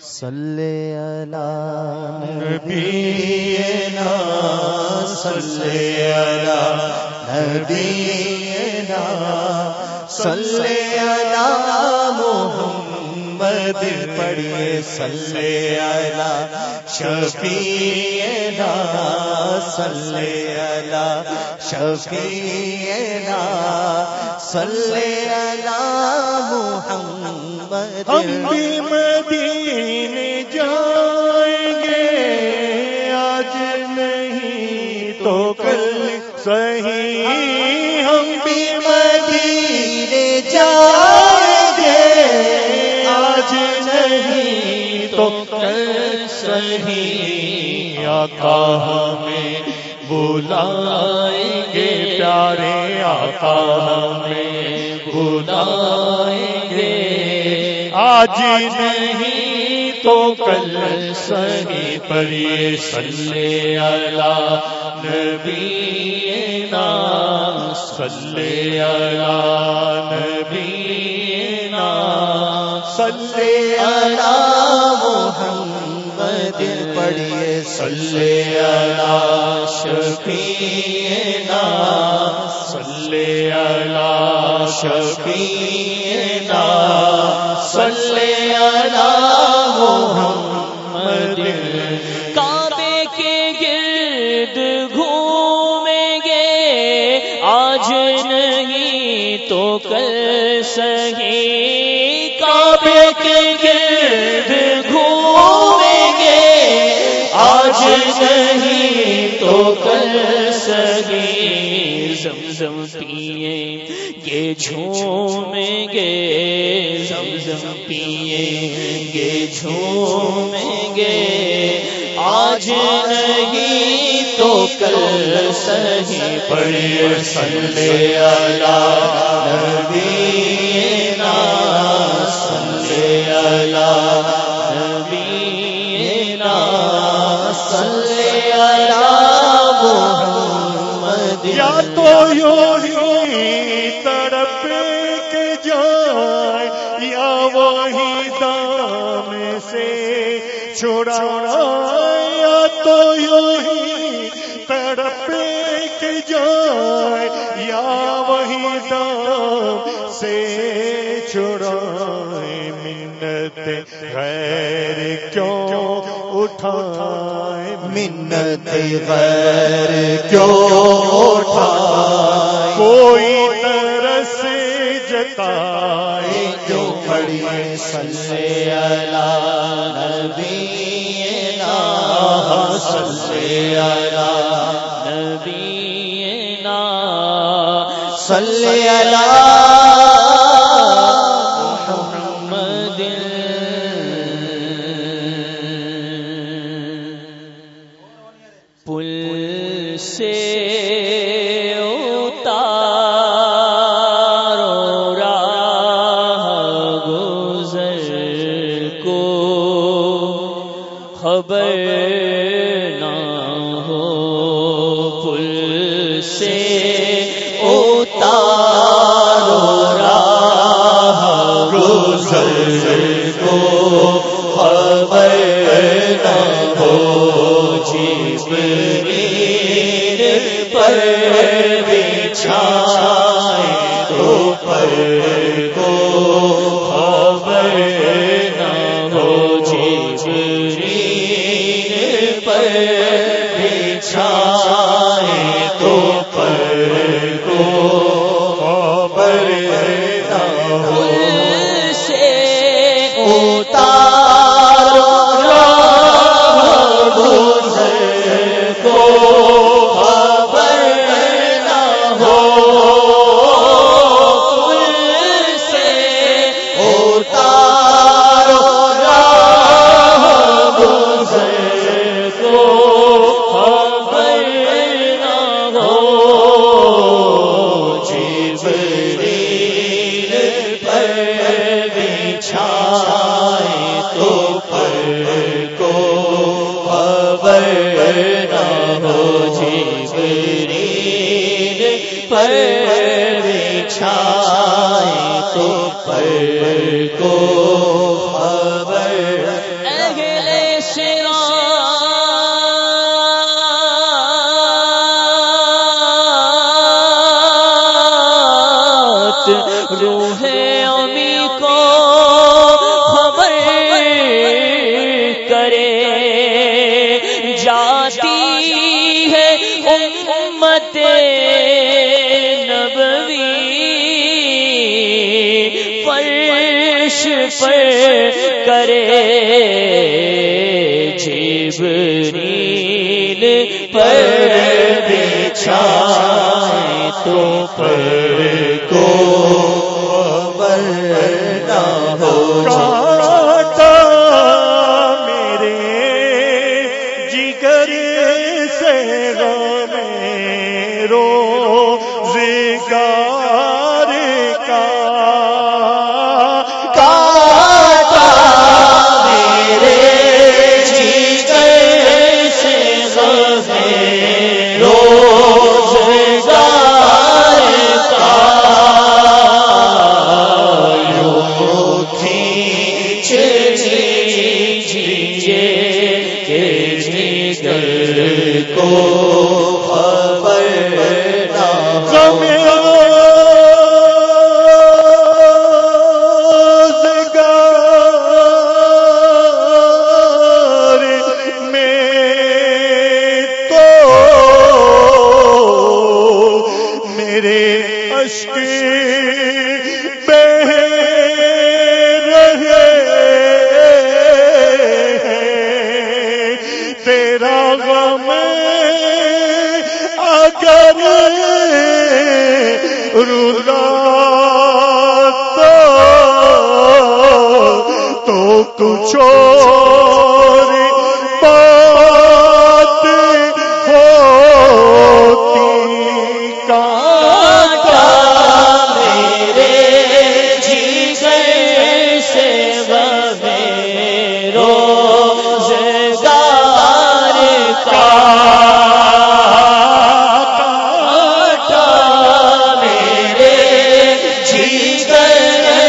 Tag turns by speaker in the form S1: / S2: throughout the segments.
S1: صلی علی نبینا صلی علی نبینا صلی علی محمد پڑھیے، صلی علی شفیعنا صلی علی شفیعنا صلی علی محمد
S2: ہم بھی صحیح ہم بھی
S1: مدینے جائیں گے
S2: آج نہیں تو کل صحیح آقا ہمیں بلائیں گے پیارے آقا ہمیں بلائیں گے آج نہیں تو کل صحیح پڑھیے صلی اللہ نبینا، صلی اللہ نبینا، صلی
S1: اللہ محمد پڑھیے،
S2: صلی اللہ شفیعنا، صلی اللہ شفیعنا، صلی اللہ محمد
S3: زمزم پیے، گے جھومیں گے زمزم پیے، گے جھومیں گے۔ آج نہیں تو کل سہی
S2: پڑھیے، صلی اللہ نبی دام سے چھڑانا یا تو یوں ہی تڑپ کے جائے، یا وہی دام سے چھڑائے منت۔ غیر کیوں اٹھائے؟
S1: منت غیر کیوں اٹھائے؟
S2: کوئی طرس جتائے
S1: صلی اللہ نبینا صلی اللہ
S3: گزر کو خبر نہ ہو
S2: پر بچھائے تو پر کو پر چھائے تو پر کو مرنا ہو
S4: جائے اگر رولا تو کچھ میں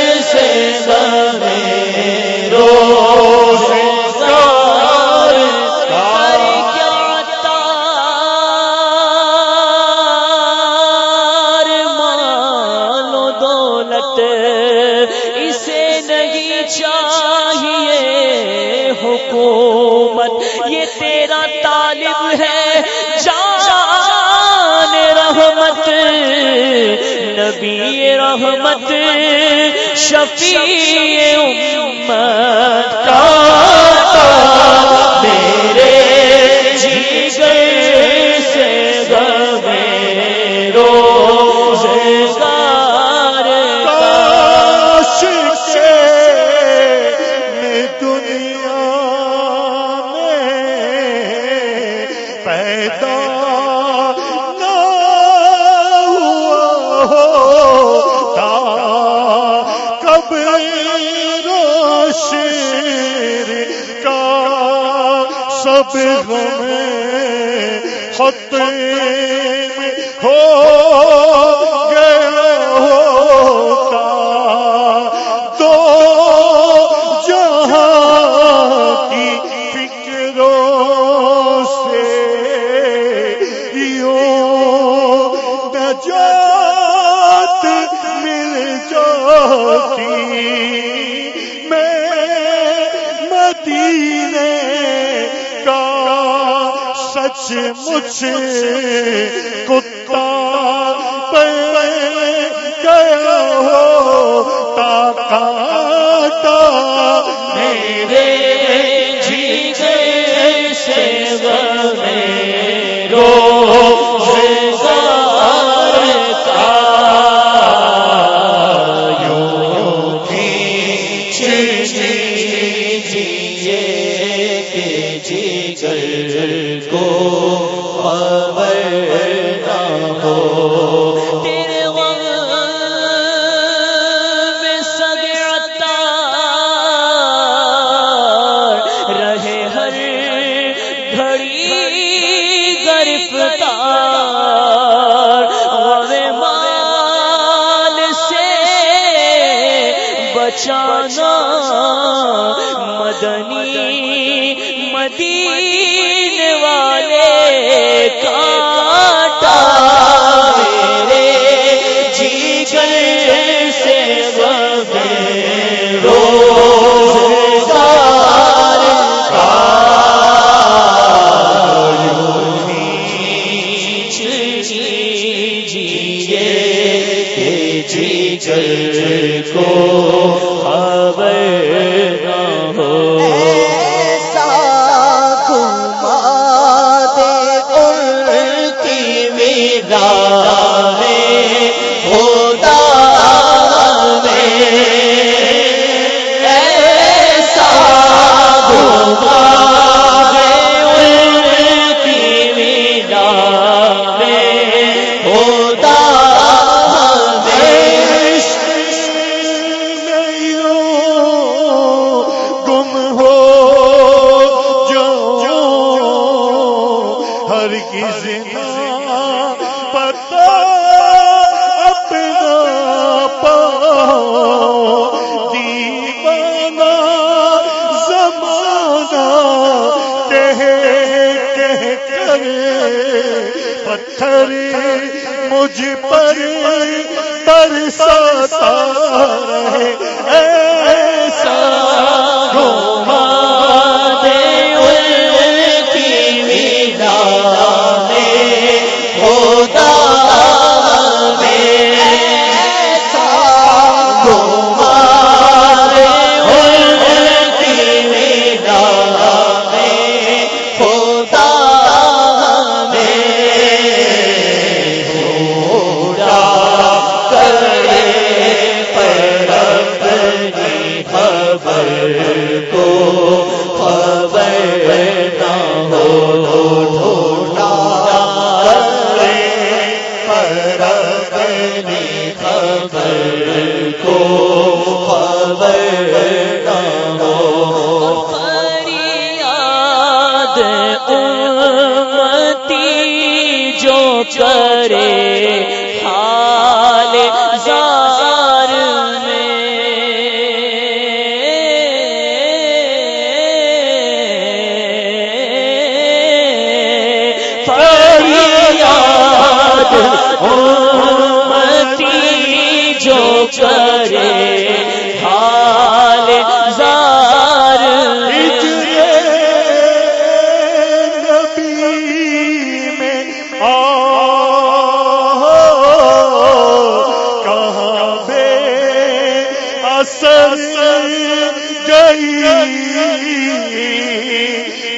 S2: بچانا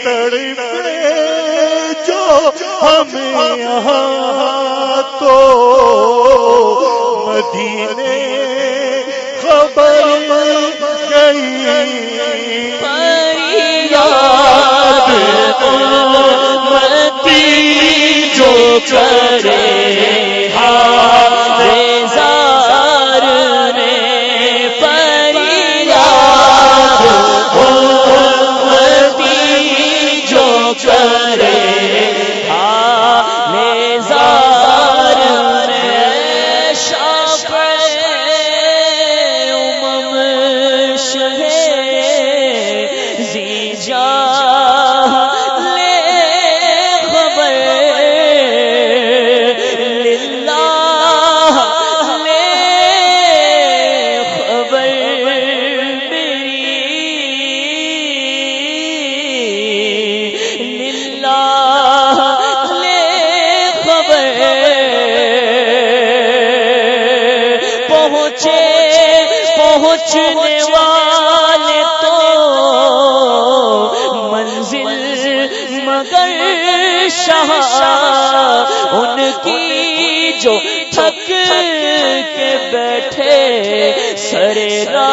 S4: تڑپے جو ہم یہاں تو مدینے خبر گئی۔
S2: یاد جو کرے۔ جو تھک کے بیٹھے سرے رات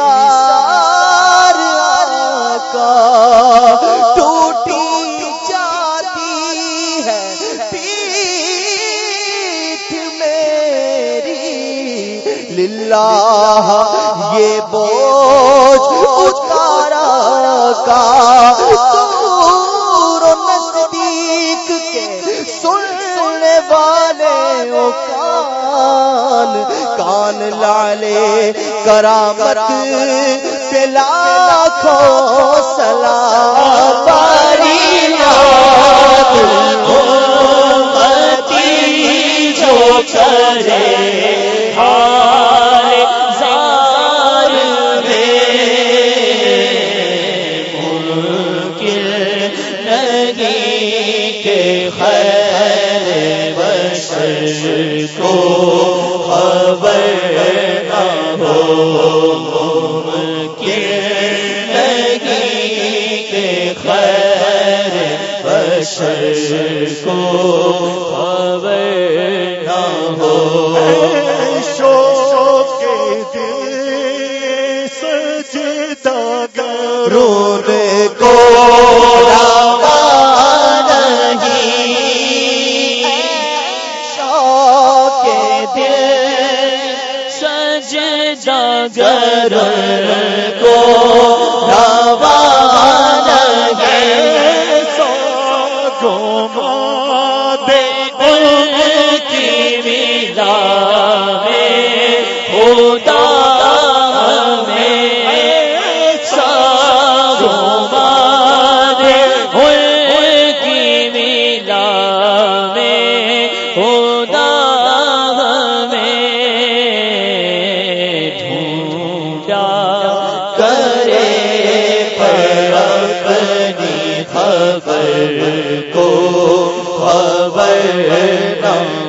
S1: سار کا ٹوٹی جاتی ہے پیٹھ میری۔ للہ یہ بوجھ اتارا کا کرامت
S2: پہ لاکھوں سلام باری
S4: کو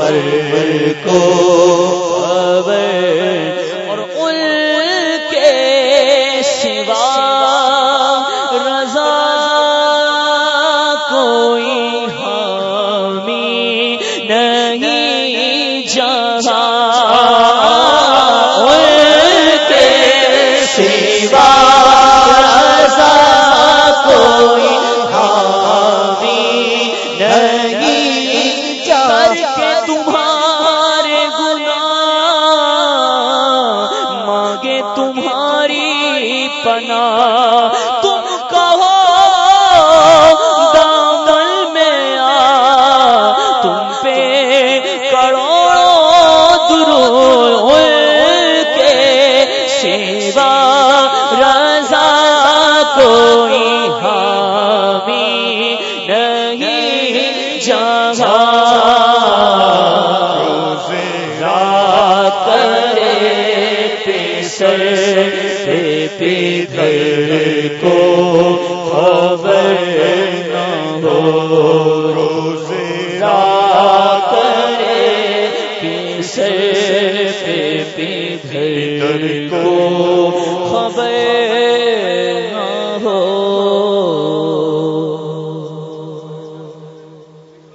S2: پر کو